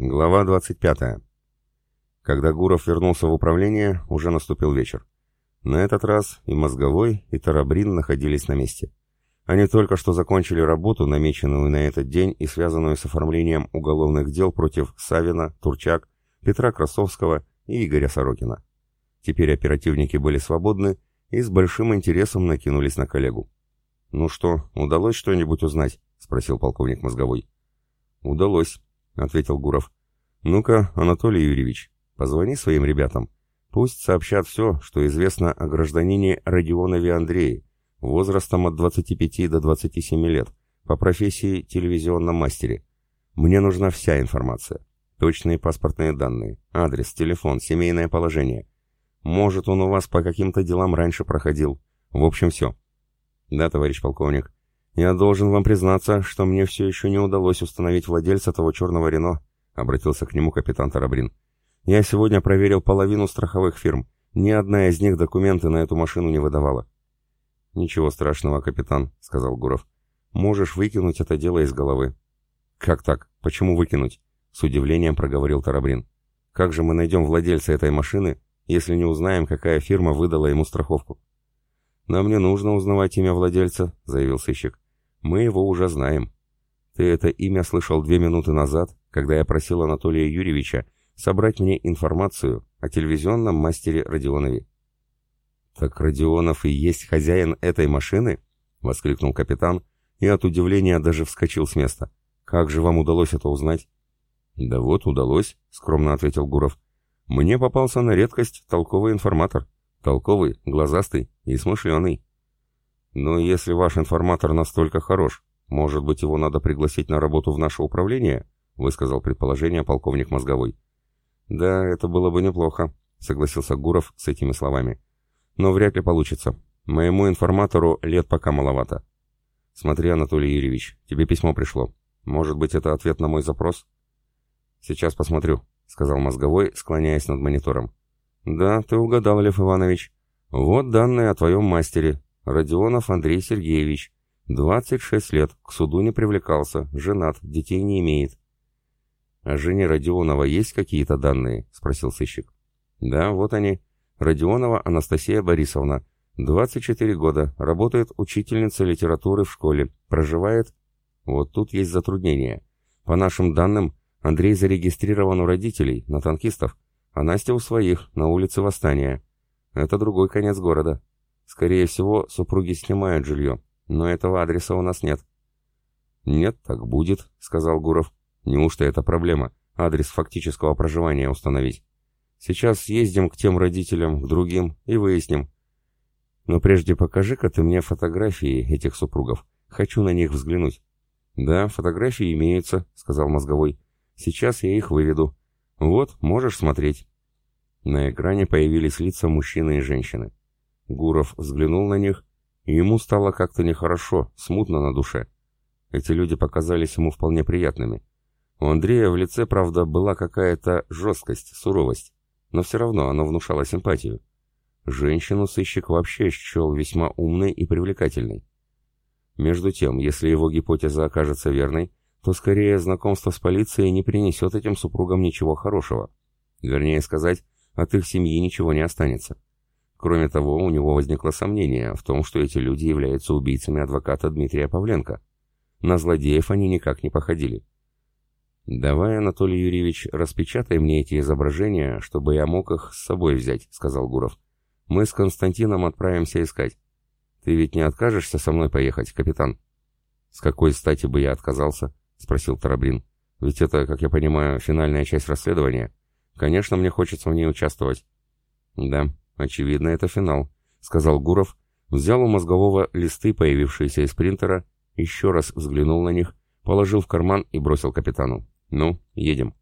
Глава 25. Когда Гуров вернулся в управление, уже наступил вечер. На этот раз и Мозговой, и Тарабрин находились на месте. Они только что закончили работу, намеченную на этот день и связанную с оформлением уголовных дел против Савина, Турчак, Петра Красовского и Игоря Сорокина. Теперь оперативники были свободны и с большим интересом накинулись на коллегу. «Ну что, удалось что-нибудь узнать?» — спросил полковник Мозговой. «Удалось», — ответил Гуров. «Ну-ка, Анатолий Юрьевич, позвони своим ребятам. Пусть сообщат все, что известно о гражданине Родионове Андрее, возрастом от 25 до 27 лет, по профессии телевизионном мастере. Мне нужна вся информация. Точные паспортные данные, адрес, телефон, семейное положение. Может, он у вас по каким-то делам раньше проходил. В общем, все». «Да, товарищ полковник», «Я должен вам признаться, что мне все еще не удалось установить владельца того черного Рено», — обратился к нему капитан Тарабрин. «Я сегодня проверил половину страховых фирм. Ни одна из них документы на эту машину не выдавала». «Ничего страшного, капитан», — сказал Гуров. «Можешь выкинуть это дело из головы». «Как так? Почему выкинуть?» — с удивлением проговорил Тарабрин. «Как же мы найдем владельца этой машины, если не узнаем, какая фирма выдала ему страховку?» «Нам не нужно узнавать имя владельца», — заявил сыщик. Мы его уже знаем. Ты это имя слышал две минуты назад, когда я просил Анатолия Юрьевича собрать мне информацию о телевизионном мастере Родионове. «Так Родионов и есть хозяин этой машины?» — воскликнул капитан и от удивления даже вскочил с места. «Как же вам удалось это узнать?» «Да вот, удалось», — скромно ответил Гуров. «Мне попался на редкость толковый информатор. Толковый, глазастый и смышленый. Но если ваш информатор настолько хорош, может быть, его надо пригласить на работу в наше управление? Высказал предположение полковник Мозговой. Да, это было бы неплохо, согласился Гуров с этими словами. Но вряд ли получится. Моему информатору лет пока маловато. Смотри, Анатолий Юрьевич, тебе письмо пришло. Может быть, это ответ на мой запрос? Сейчас посмотрю, сказал Мозговой, склоняясь над монитором. Да, ты угадал, Лев Иванович. Вот данные о твоем мастере, Родионов Андрей Сергеевич. 26 лет, к суду не привлекался, женат, детей не имеет. «О жене Родионова есть какие-то данные?» — спросил сыщик. «Да, вот они. Родионова Анастасия Борисовна. 24 года, работает учительницей литературы в школе, проживает...» Вот тут есть затруднение. По нашим данным, Андрей зарегистрирован у родителей, на танкистов, а Настя у своих, на улице Восстания. Это другой конец города. Скорее всего, супруги снимают жилье, но этого адреса у нас нет. «Нет, так будет», — сказал Гуров. «Неужто это проблема? Адрес фактического проживания установить. Сейчас съездим к тем родителям, к другим и выясним. Но прежде покажи-ка ты мне фотографии этих супругов. Хочу на них взглянуть». «Да, фотографии имеются», — сказал Мозговой. «Сейчас я их выведу. Вот, можешь смотреть». На экране появились лица мужчины и женщины. Гуров взглянул на них, и ему стало как-то нехорошо, смутно на душе. Эти люди показались ему вполне приятными. У Андрея в лице, правда, была какая-то жесткость, суровость, но все равно оно внушало симпатию. Женщину сыщик вообще счел весьма умной и привлекательной. Между тем, если его гипотеза окажется верной, то скорее знакомство с полицией не принесет этим супругам ничего хорошего. Вернее сказать, от их семьи ничего не останется. Кроме того, у него возникло сомнение в том, что эти люди являются убийцами адвоката Дмитрия Павленко. На злодеев они никак не походили. «Давай, Анатолий Юрьевич, распечатай мне эти изображения, чтобы я мог их с собой взять», — сказал Гуров. «Мы с Константином отправимся искать. Ты ведь не откажешься со мной поехать, капитан?» «С какой стати бы я отказался?» — спросил Тарабрин. «Ведь это, как я понимаю, финальная часть расследования. Конечно, мне хочется в ней участвовать». «Да, «Очевидно, это финал», — сказал Гуров, взял у мозгового листы, появившиеся из принтера, еще раз взглянул на них, положил в карман и бросил капитану. «Ну, едем».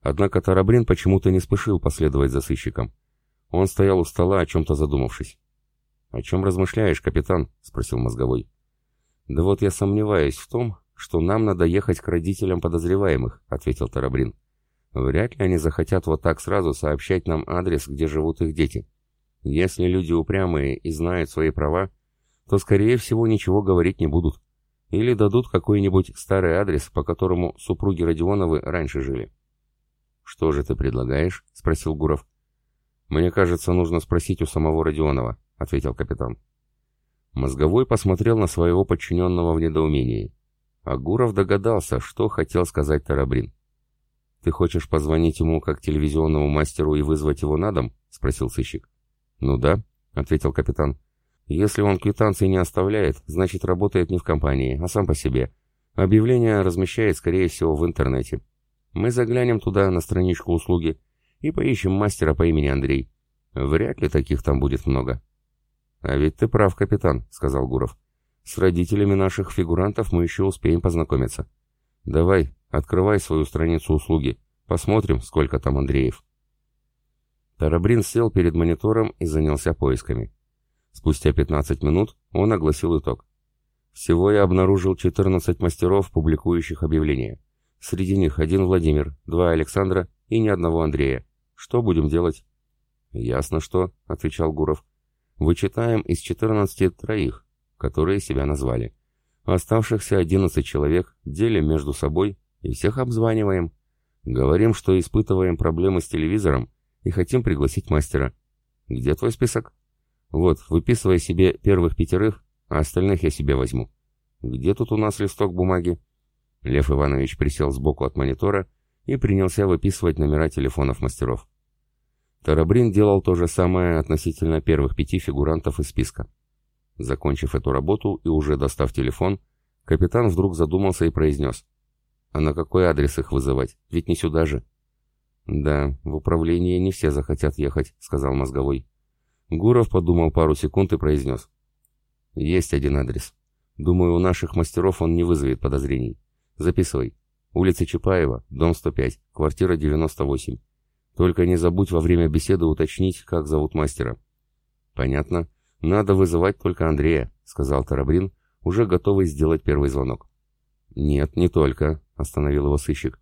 Однако Тарабрин почему-то не спешил последовать за сыщиком. Он стоял у стола, о чем-то задумавшись. «О чем размышляешь, капитан?» — спросил мозговой. «Да вот я сомневаюсь в том, что нам надо ехать к родителям подозреваемых», — ответил Тарабрин. Вряд ли они захотят вот так сразу сообщать нам адрес, где живут их дети. Если люди упрямые и знают свои права, то, скорее всего, ничего говорить не будут. Или дадут какой-нибудь старый адрес, по которому супруги Родионовы раньше жили. «Что же ты предлагаешь?» — спросил Гуров. «Мне кажется, нужно спросить у самого Родионова», — ответил капитан. Мозговой посмотрел на своего подчиненного в недоумении. А Гуров догадался, что хотел сказать Тарабрин. «Ты хочешь позвонить ему как телевизионному мастеру и вызвать его на дом?» — спросил сыщик. «Ну да», — ответил капитан. «Если он квитанции не оставляет, значит работает не в компании, а сам по себе. Объявление размещает, скорее всего, в интернете. Мы заглянем туда, на страничку услуги, и поищем мастера по имени Андрей. Вряд ли таких там будет много». «А ведь ты прав, капитан», — сказал Гуров. «С родителями наших фигурантов мы еще успеем познакомиться. Давай, открывай свою страницу услуги. Посмотрим, сколько там Андреев». Тарабрин сел перед монитором и занялся поисками. Спустя 15 минут он огласил итог. Всего я обнаружил 14 мастеров, публикующих объявления. Среди них один Владимир, два Александра и ни одного Андрея. Что будем делать? Ясно что, отвечал Гуров. Вычитаем из 14 троих, которые себя назвали. Оставшихся 11 человек делим между собой и всех обзваниваем. Говорим, что испытываем проблемы с телевизором и хотим пригласить мастера. Где твой список? Вот, выписывай себе первых пятерых, а остальных я себе возьму. Где тут у нас листок бумаги? Лев Иванович присел сбоку от монитора и принялся выписывать номера телефонов мастеров. Тарабрин делал то же самое относительно первых пяти фигурантов из списка. Закончив эту работу и уже достав телефон, капитан вдруг задумался и произнес. «А на какой адрес их вызывать? Ведь не сюда же». «Да, в управление не все захотят ехать», — сказал мозговой. Гуров подумал пару секунд и произнес. «Есть один адрес. Думаю, у наших мастеров он не вызовет подозрений. Записывай. Улица Чапаева, дом 105, квартира 98. Только не забудь во время беседы уточнить, как зовут мастера». «Понятно. Надо вызывать только Андрея», — сказал Тарабрин, уже готовый сделать первый звонок. «Нет, не только», — остановил его сыщик.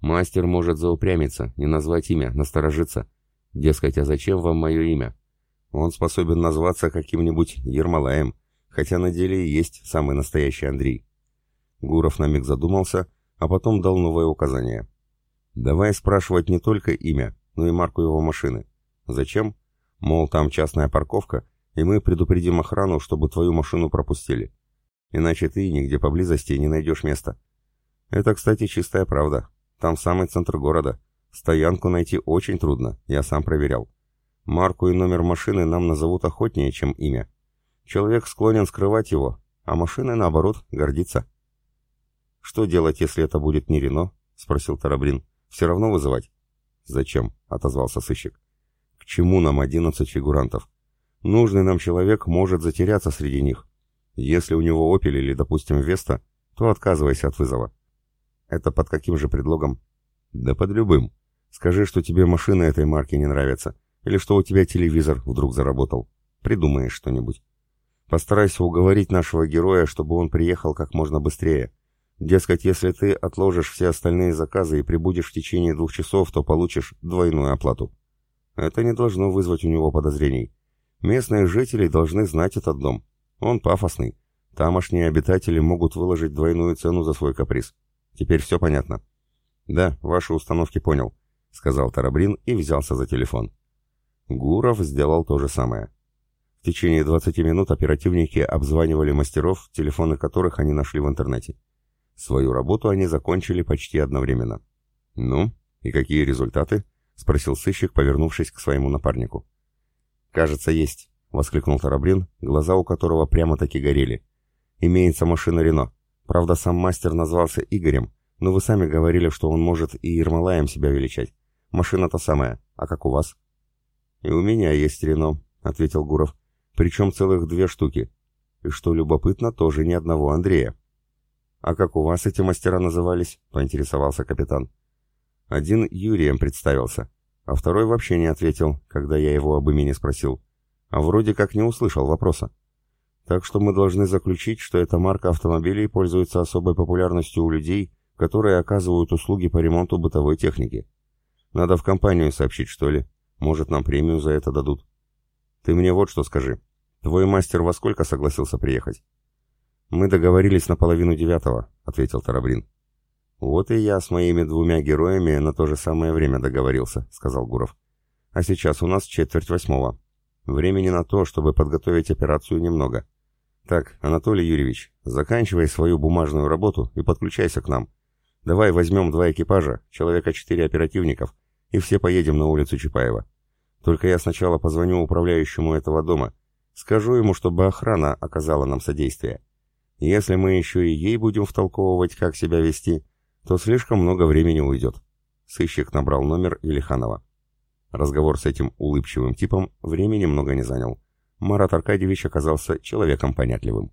Мастер может заупрямиться, не назвать имя, насторожиться. Дескать, а зачем вам мое имя? Он способен назваться каким-нибудь Ермолаем, хотя на деле и есть самый настоящий Андрей. Гуров на миг задумался, а потом дал новое указание. «Давай спрашивать не только имя, но и марку его машины. Зачем? Мол, там частная парковка, и мы предупредим охрану, чтобы твою машину пропустили. Иначе ты нигде поблизости не найдешь места. Это, кстати, чистая правда. Там самый центр города. Стоянку найти очень трудно, я сам проверял. Марку и номер машины нам назовут охотнее, чем имя. Человек склонен скрывать его, а машина, наоборот, гордится. «Что делать, если это будет не Рено?» — спросил Тарабрин. «Все равно вызывать?» «Зачем?» — отозвался сыщик. «К чему нам одиннадцать фигурантов? Нужный нам человек может затеряться среди них. Если у него «Опель» или, допустим, «Веста», то отказывайся от вызова. Это под каким же предлогом? Да под любым. Скажи, что тебе машина этой марки не нравится, или что у тебя телевизор вдруг заработал. Придумаешь что-нибудь. Постарайся уговорить нашего героя, чтобы он приехал как можно быстрее. Дескать, если ты отложишь все остальные заказы и прибудешь в течение двух часов, то получишь двойную оплату. Это не должно вызвать у него подозрений. Местные жители должны знать этот дом. Он пафосный. Тамошние обитатели могут выложить двойную цену за свой каприз. Теперь все понятно?» «Да, ваши установки понял», — сказал Тарабрин и взялся за телефон. Гуров сделал то же самое. В течение 20 минут оперативники обзванивали мастеров, телефоны которых они нашли в интернете. Свою работу они закончили почти одновременно. «Ну, и какие результаты?» — спросил сыщик, повернувшись к своему напарнику. «Кажется, есть», — воскликнул Тарабрин, глаза у которого прямо-таки горели. «Имеется машина Рено. Правда, сам мастер назвался Игорем, но вы сами говорили, что он может и Ермолаем себя величать. Машина та самая. А как у вас?» «И у меня есть Рено», — ответил Гуров. «Причем целых две штуки. И что любопытно, тоже ни одного Андрея». «А как у вас эти мастера назывались?» — поинтересовался капитан. Один Юрием представился, а второй вообще не ответил, когда я его об имени спросил. А вроде как не услышал вопроса. Так что мы должны заключить, что эта марка автомобилей пользуется особой популярностью у людей, которые оказывают услуги по ремонту бытовой техники. Надо в компанию сообщить, что ли. Может, нам премию за это дадут. Ты мне вот что скажи. Твой мастер во сколько согласился приехать? Мы договорились на половину девятого, ответил Тарабрин. «Вот и я с моими двумя героями на то же самое время договорился», — сказал Гуров. «А сейчас у нас четверть восьмого. Времени на то, чтобы подготовить операцию, немного. Так, Анатолий Юрьевич, заканчивай свою бумажную работу и подключайся к нам. Давай возьмем два экипажа, человека четыре оперативников, и все поедем на улицу Чапаева. Только я сначала позвоню управляющему этого дома. Скажу ему, чтобы охрана оказала нам содействие. Если мы еще и ей будем втолковывать, как себя вести, то слишком много времени уйдет. Сыщик набрал номер Велиханова. Разговор с этим улыбчивым типом времени много не занял. Марат Аркадьевич оказался человеком понятливым.